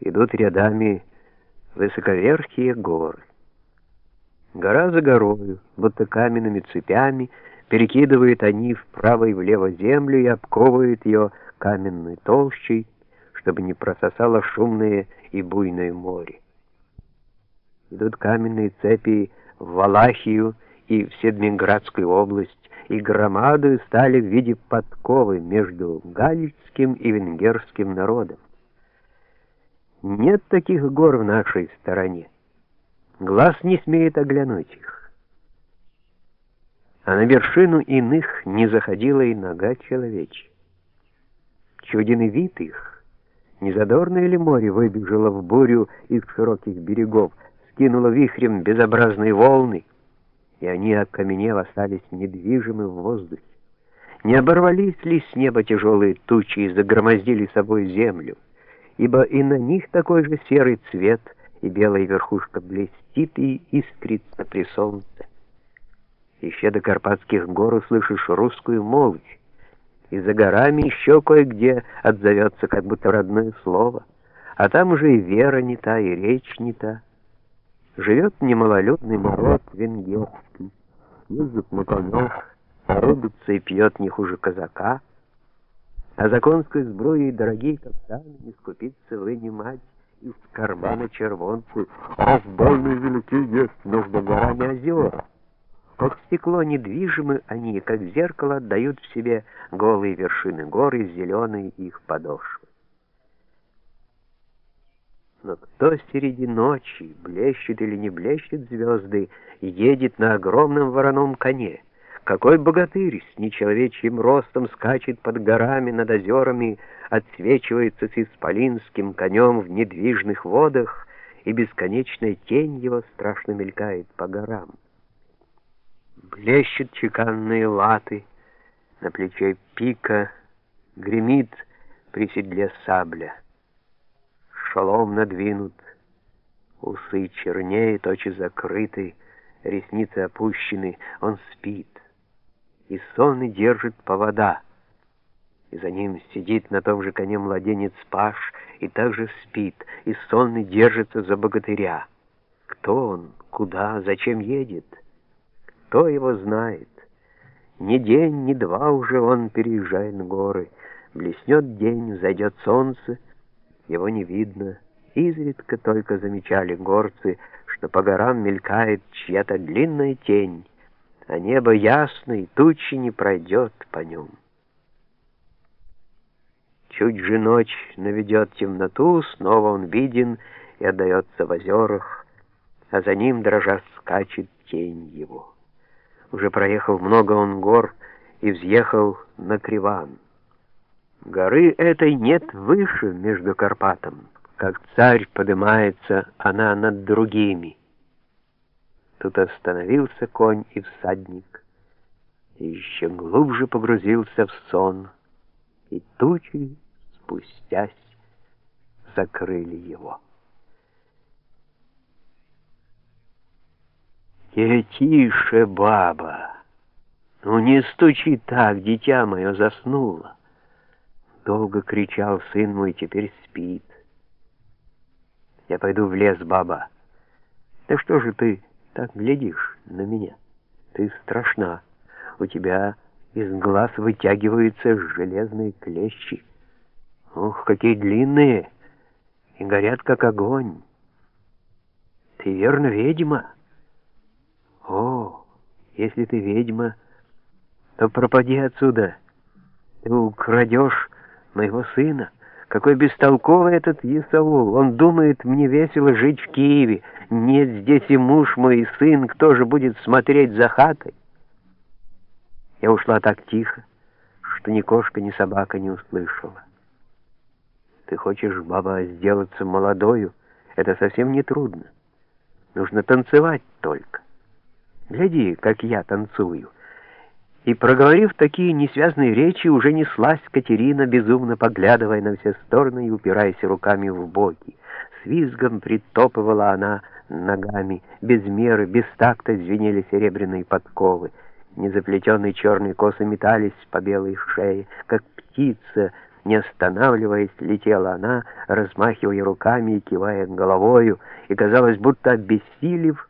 идут рядами высоковерхие горы. Гора за горою, будто каменными цепями, перекидывают они вправо и влево землю и обковывают ее каменной толщей, чтобы не прососало шумное и буйное море. Идут каменные цепи в Валахию и в Седминградскую область, и громадою стали в виде подковы между галицким и венгерским народом. Нет таких гор в нашей стороне. Глаз не смеет оглянуть их. А на вершину иных не заходила и нога человечья. Чуден вид их. Незадорное ли море выбежало в бурю из широких берегов, скинуло вихрем безобразные волны, и они, окаменев, остались недвижимы в воздухе. Не оборвались ли с неба тяжелые тучи и загромоздили собой землю? Ибо и на них такой же серый цвет, и белая верхушка блестит и искрится при солнце. Еще до Карпатских гор услышишь русскую молвь, и за горами еще кое-где отзовется как будто родное слово, а там уже и вера не та, и речь не та. Живет немалолюдный народ венгерский, ездит на конях, рубится и пьет не хуже казака, а законской зброей дорогие каптаны не скупиться вынимать из кармана червонцы. Разбойные велики есть между горами озера. Как стекло недвижимы они, как зеркало отдают в себе голые вершины гор и зеленые их подошвы. Но кто среди ночи, блещет или не блещет звезды, едет на огромном вороном коне? Какой богатырь с нечеловечьим ростом скачет под горами над озерами, отсвечивается с исполинским конем в недвижных водах, и бесконечная тень его страшно мелькает по горам. Блещут чеканные латы, на плече пика гремит при седле сабля. Шалом надвинут, усы чернеют, очи закрыты, ресницы опущены, он спит и сонный держит повода. И за ним сидит на том же коне младенец Паш и также спит, и сонный держится за богатыря. Кто он, куда, зачем едет? Кто его знает? Ни день, ни два уже он переезжает горы. Блеснет день, зайдет солнце, его не видно. Изредка только замечали горцы, что по горам мелькает чья-то длинная тень а небо ясно, и тучи не пройдет по нем. Чуть же ночь наведет темноту, снова он виден и отдается в озерах, а за ним дрожа скачет тень его. Уже проехал много он гор и взъехал на Криван. Горы этой нет выше между Карпатом, как царь поднимается она над другими. Тут остановился конь и всадник, и еще глубже погрузился в сон, и тучи, спустясь, закрыли его. «Тише, баба! Ну не стучи так, дитя мое заснуло!» Долго кричал сын мой, теперь спит. «Я пойду в лес, баба. Да что же ты...» так глядишь на меня? Ты страшна. У тебя из глаз вытягиваются железные клещи. Ух, какие длинные! И горят, как огонь. Ты верно ведьма? О, если ты ведьма, то пропади отсюда. Ты украдешь моего сына. Какой бестолковый этот Исаул. Он думает, мне весело жить в Киеве. Нет здесь и муж мой, и сын. Кто же будет смотреть за хатой? Я ушла так тихо, что ни кошка, ни собака не услышала. Ты хочешь, баба, сделаться молодою? Это совсем не трудно. Нужно танцевать только. Гляди, как я танцую. И, проговорив такие несвязные речи, уже неслась Катерина, безумно поглядывая на все стороны и упираясь руками в боки. С визгом притопывала она ногами, без меры, без такта звенели серебряные подковы. Незаплетенные черные косы метались по белой шее, как птица, Не останавливаясь, летела она, размахивая руками и кивая головою, и казалось, будто обессилев,